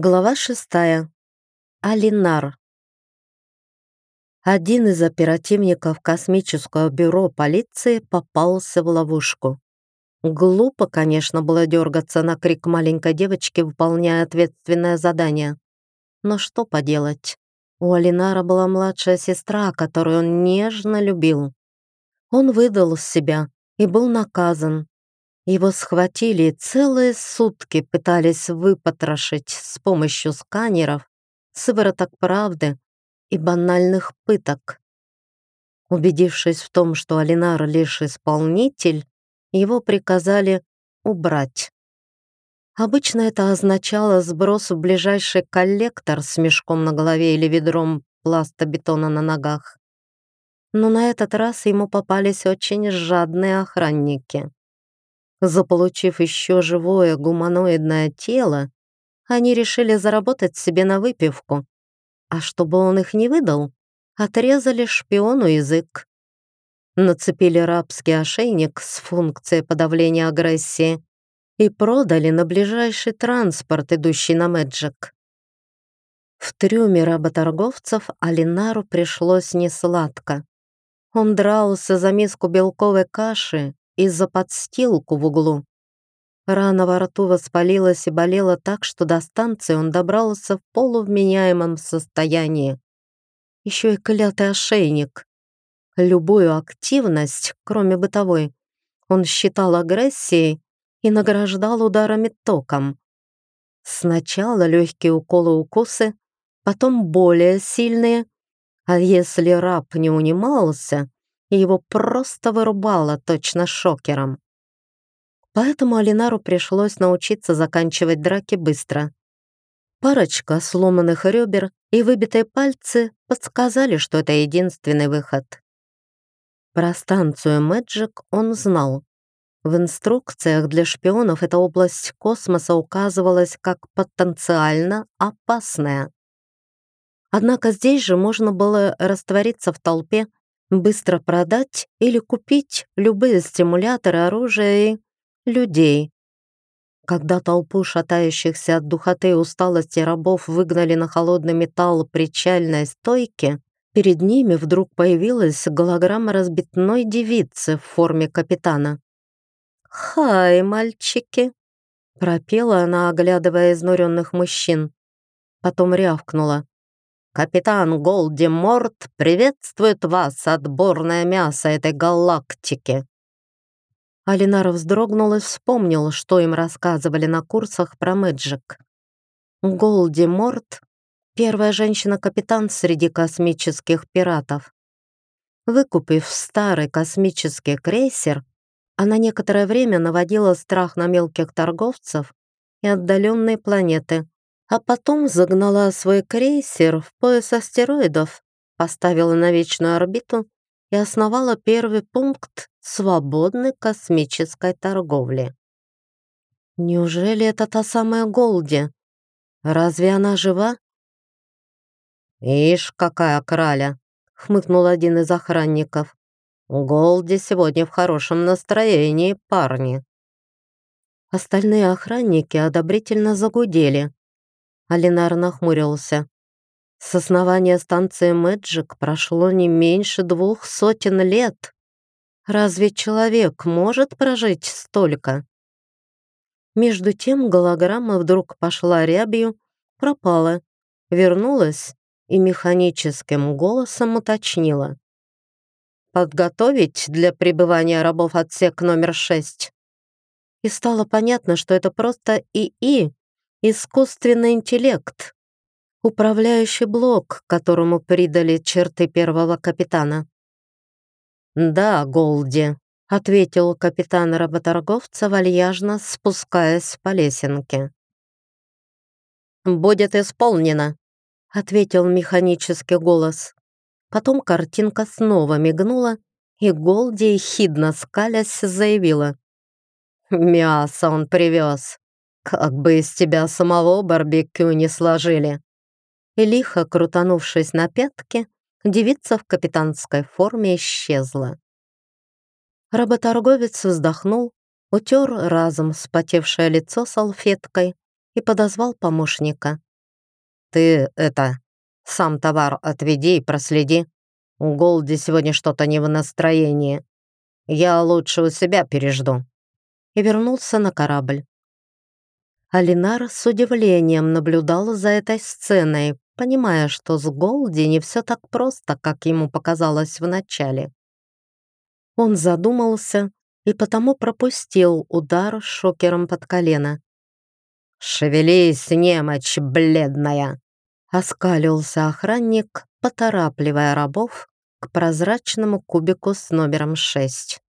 Глава шестая. Алинар. Один из оперативников космического бюро полиции попался в ловушку. Глупо, конечно, было дергаться на крик маленькой девочки, выполняя ответственное задание. Но что поделать? У Алинара была младшая сестра, которую он нежно любил. Он выдал себя и был наказан, его схватили и целые сутки пытались выпотрошить с помощью сканеров, сывороток правды и банальных пыток. Убедившись в том, что Алинар лишь исполнитель, его приказали убрать. Обычно это означало сброс в ближайший коллектор с мешком на голове или ведром пласта бетона на ногах. Но на этот раз ему попались очень жадные охранники. Заполучив еще живое гуманоидное тело, они решили заработать себе на выпивку. А чтобы он их не выдал, отрезали шпиону язык. Нацепили рабский ошейник с функцией подавления агрессии и продали на ближайший транспорт, идущий на Мэджик. В трюме работорговцев Алинару пришлось несладко. Он дрался за миску белковой каши и за подстилку в углу. Рана во рту воспалилась и болела так, что до станции он добрался в полувменяемом состоянии. Еще и клятый ошейник. Любую активность, кроме бытовой, он считал агрессией и награждал ударами током. Сначала легкие уколы-укусы, потом более сильные, а если раб не унимался, его просто вырубало точно шокером. Поэтому Алинару пришлось научиться заканчивать драки быстро. Парочка сломанных ребер и выбитые пальцы подсказали, что это единственный выход. Про станцию Мэджик он знал. В инструкциях для шпионов эта область космоса указывалась как потенциально опасная. Однако здесь же можно было раствориться в толпе быстро продать или купить любые стимуляторы, оружие и людей. Когда толпу шатающихся от духоты и усталости рабов выгнали на холодный металл причальной стойки, перед ними вдруг появилась голограмма разбитной девицы в форме капитана. «Хай, мальчики!» — пропела она, оглядывая изнуренных мужчин. Потом рявкнула. Капитан Голди Морт приветствует вас, отборное мясо этой галактики!» Алинар вздрогнул и вспомнил, что им рассказывали на курсах про Мэджик. Голди Морт — первая женщина-капитан среди космических пиратов. Выкупив старый космический крейсер, она некоторое время наводила страх на мелких торговцев и отдаленные планеты, а потом загнала свой крейсер в пояс астероидов, поставила на вечную орбиту и основала первый пункт свободной космической торговли. Неужели это та самая Голди? Разве она жива? «Ишь, какая краля!» — хмыкнул один из охранников. «Голди сегодня в хорошем настроении, парни». Остальные охранники одобрительно загудели. Алинар нахмурился. С основания станции Мэджик прошло не меньше двух сотен лет. Разве человек может прожить столько? Между тем голограмма вдруг пошла рябью, пропала, вернулась и механическим голосом уточнила. «Подготовить для пребывания рабов отсек номер шесть?» И стало понятно, что это просто ИИ, искусственный интеллект, управляющий блок, которому придали черты первого капитана. «Да, Голди», — ответил капитан работорговца, вальяжно спускаясь по лесенке. «Будет исполнено», — ответил механический голос. Потом картинка снова мигнула, и Голди, хидно скалясь, заявила. «Мясо он привез. Как бы из тебя самого барбекю не сложили!» И лихо крутанувшись на пятки, девица в капитанской форме исчезла. Работорговец вздохнул, утер разом вспотевшее лицо салфеткой и подозвал помощника. ты это, сам товар отведи и проследи. У Голди сегодня что-то не в настроении. Я лучше у себя пережду». И вернулся на корабль. Алинар с удивлением наблюдал за этой сценой, понимая, что с Голди не все так просто, как ему показалось вначале. Он задумался и потому пропустил удар шокером под колено. «Шевелись, немочь бледная!» Оскалился охранник, поторапливая рабов к прозрачному кубику с номером шесть.